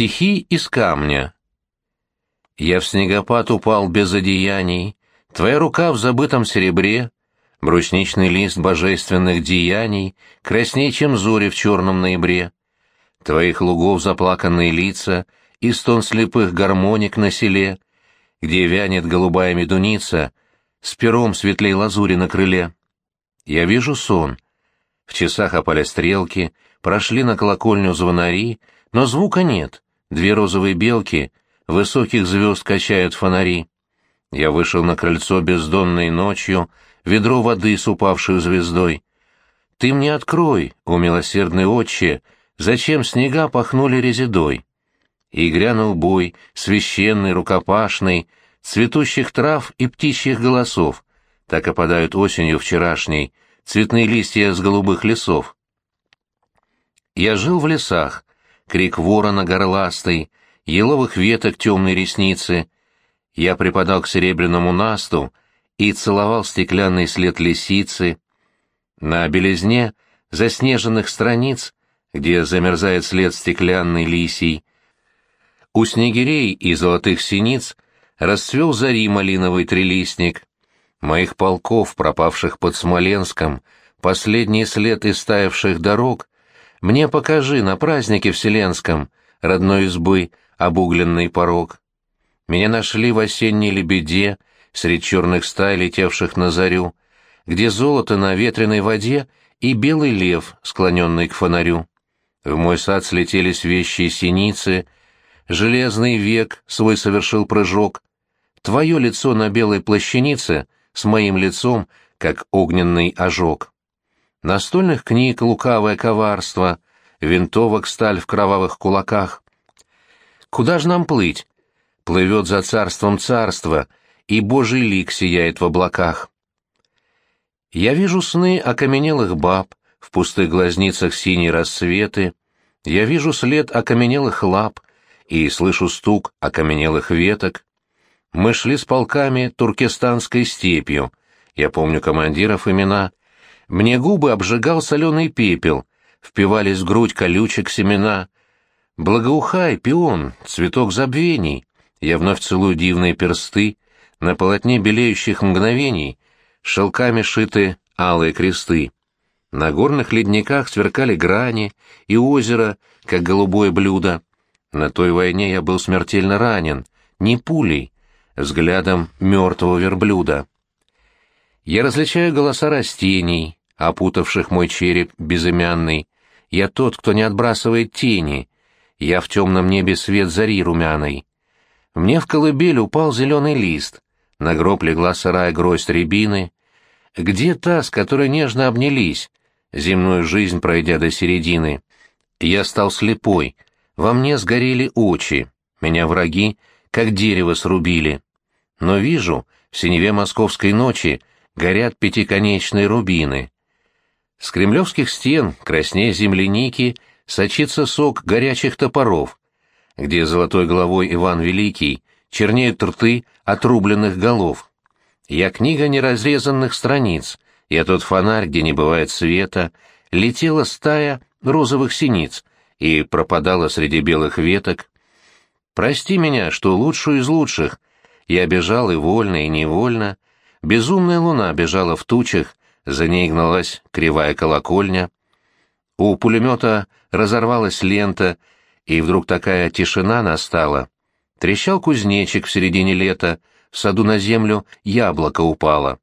Стихи из камня. Я в снегопад упал без одеяний, Твоя рука в забытом серебре, Брусничный лист божественных деяний, Красней, чем зори в черном ноябре. Твоих лугов заплаканные лица И стон слепых гармоник на селе, Где вянет голубая медуница С пером светлей лазури на крыле. Я вижу сон. В часах опали стрелки, Прошли на колокольню звонари, но звука нет. Две розовые белки высоких звезд качают фонари. Я вышел на крыльцо бездонной ночью, ведро воды с упавшей звездой. Ты мне открой, о милосердный отче, зачем снега пахнули резидой? И грянул бой, священный, рукопашный, цветущих трав и птичьих голосов. Так опадают осенью вчерашней цветные листья с голубых лесов. Я жил в лесах, крик ворона горластый, еловых веток темные ресницы. Я припадал к серебряному насту и целовал стеклянный след лисицы. На белизне заснеженных страниц, где замерзает след стеклянный лисий, у снегирей и золотых синиц расцвел зари малиновый трилистник. Моих полков, пропавших под Смоленском, последний след истаявших дорог, мне покажи на празднике вселенском родной избы обугленный порог. Меня нашли в осенней лебеде, среди черных стай, летевших на зарю, где золото на ветреной воде и белый лев, склоненный к фонарю. В мой сад слетелись вещи и синицы, железный век свой совершил прыжок. Твое лицо на белой плащанице с моим лицом, как огненный ожог настольных книг лукавое коварство, винтовок сталь в кровавых кулаках. Куда ж нам плыть? Плывет за царством царство, и божий лик сияет в облаках. Я вижу сны окаменелых баб, в пустых глазницах синие рассветы, я вижу след окаменелых лап и слышу стук окаменелых веток. Мы шли с полками туркестанской степью, я помню командиров имена, мне губы обжигал соленый пепел, впивались в грудь колючек семена. Благоухай, пион, цветок забвений. Я вновь целую дивные персты, на полотне белеющих мгновений, шелками шиты алые кресты. На горных ледниках сверкали грани, и озеро, как голубое блюдо. На той войне я был смертельно ранен, не пулей, взглядом мертвого верблюда. Я различаю голоса растений, опутавших мой череп безымянный. Я тот, кто не отбрасывает тени. Я в темном небе свет зари румяной. Мне в колыбель упал зеленый лист. На гроб легла сырая гроздь рябины. Где та, с которой нежно обнялись, земную жизнь пройдя до середины? Я стал слепой, во мне сгорели очи, меня враги, как дерево срубили. Но вижу, в синеве московской ночи горят пятиконечные рубины. С кремлевских стен, краснее земляники, сочится сок горячих топоров, где золотой головой Иван Великий чернеют рты отрубленных голов. Я книга неразрезанных страниц, я тот фонарь, где не бывает света, летела стая розовых синиц и пропадала среди белых веток. Прости меня, что лучшую из лучших. Я бежал и вольно, и невольно. Безумная луна бежала в тучах, за ней гналась кривая колокольня. У пулемета разорвалась лента, и вдруг такая тишина настала. Трещал кузнечик в середине лета, в саду на землю яблоко упало.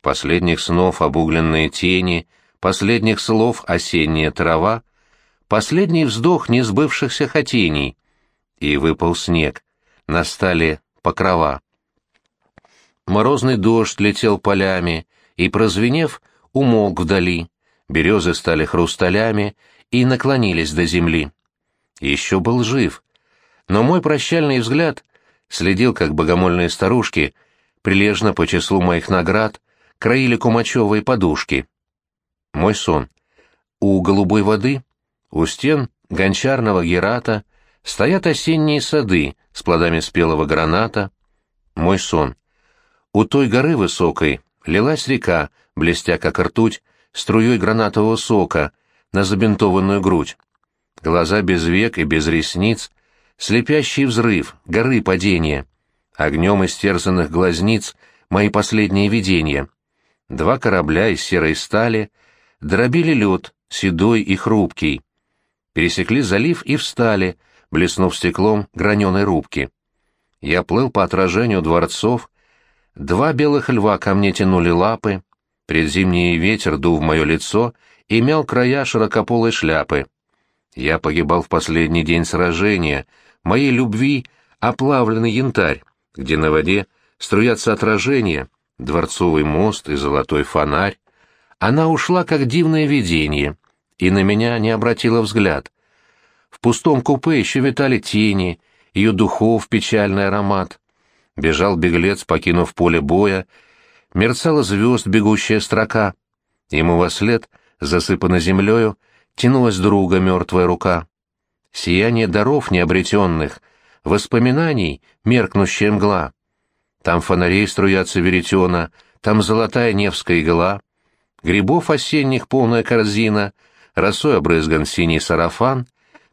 Последних снов обугленные тени, последних слов осенняя трава, последний вздох несбывшихся хотений. И выпал снег, настали покрова. Морозный дождь летел полями, и, прозвенев, умолк вдали. Березы стали хрусталями и наклонились до земли. Еще был жив. Но мой прощальный взгляд следил, как богомольные старушки, прилежно по числу моих наград, краили кумачевые подушки. Мой сон. У голубой воды, у стен гончарного герата, стоят осенние сады с плодами спелого граната. Мой сон. У той горы высокой лилась река, блестя как ртуть, струей гранатового сока на забинтованную грудь. Глаза без век и без ресниц, слепящий взрыв, горы падения. Огнем истерзанных глазниц мои последние видения. Два корабля из серой стали дробили лед, седой и хрупкий. Пересекли залив и встали, блеснув стеклом граненой рубки. Я плыл по отражению дворцов, два белых льва ко мне тянули лапы, предзимний ветер дул в мое лицо и мял края широкополой шляпы. Я погибал в последний день сражения, моей любви оплавленный янтарь, где на воде струятся отражения, дворцовый мост и золотой фонарь. Она ушла, как дивное видение, и на меня не обратила взгляд. В пустом купе еще витали тени, ее духов печальный аромат. Бежал беглец, покинув поле боя, мерцала звезд бегущая строка. Ему во след, засыпана землею, тянулась друга мертвая рука. Сияние даров необретенных, воспоминаний меркнущая мгла. Там фонарей струятся веретена, там золотая невская игла, грибов осенних полная корзина, росой обрызган синий сарафан,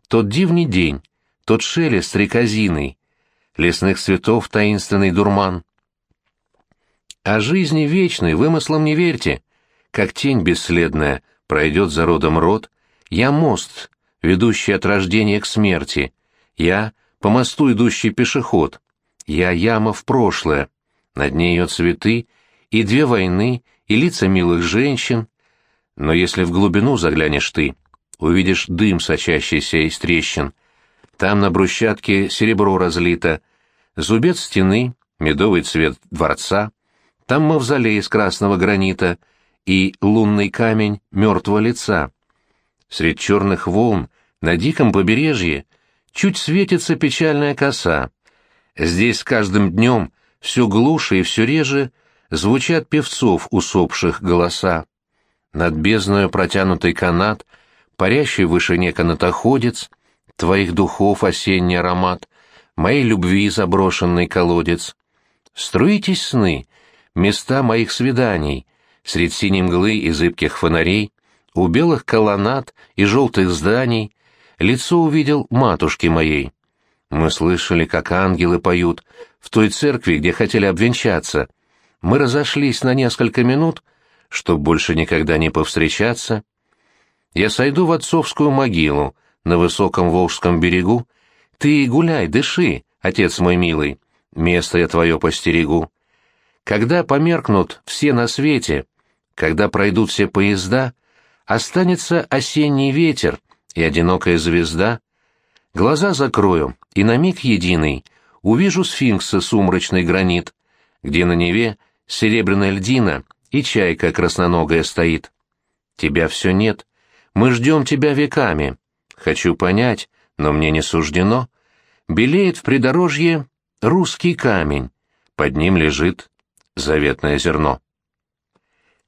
тот дивный день, тот шелест рекозиный, лесных цветов таинственный дурман. О жизни вечной вымыслом не верьте, как тень бесследная пройдет за родом род, я мост, ведущий от рождения к смерти, я по мосту идущий пешеход, я яма в прошлое, на дне ее цветы и две войны, и лица милых женщин, но если в глубину заглянешь ты, увидишь дым, сочащийся из трещин. Там на брусчатке серебро разлито, зубец стены, медовый цвет дворца, там мавзолей из красного гранита и лунный камень мертвого лица. Средь черных волн на диком побережье чуть светится печальная коса. Здесь с каждым днем все глуше и все реже звучат певцов усопших голоса. Над бездною протянутый канат — парящий в вышине канатоходец, твоих духов осенний аромат, моей любви заброшенный колодец. Струитесь сны, места моих свиданий, средь синей мглы и зыбких фонарей, у белых колоннад и желтых зданий, лицо увидел матушки моей. Мы слышали, как ангелы поют в той церкви, где хотели обвенчаться. Мы разошлись на несколько минут, чтоб больше никогда не повстречаться я сойду в отцовскую могилу на высоком Волжском берегу. Ты гуляй, дыши, отец мой милый, место я твое постерегу. Когда померкнут все на свете, когда пройдут все поезда, останется осенний ветер и одинокая звезда. Глаза закрою, и на миг единый увижу сфинкса сумрачный гранит, где на Неве серебряная льдина и чайка красноногая стоит. Тебя все нет, мы ждем тебя веками. Хочу понять, но мне не суждено. Белеет в придорожье русский камень. Под ним лежит заветное зерно.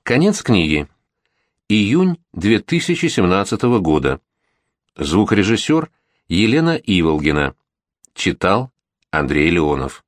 Конец книги. Июнь 2017 года. Звукорежиссер Елена Иволгина. Читал Андрей Леонов.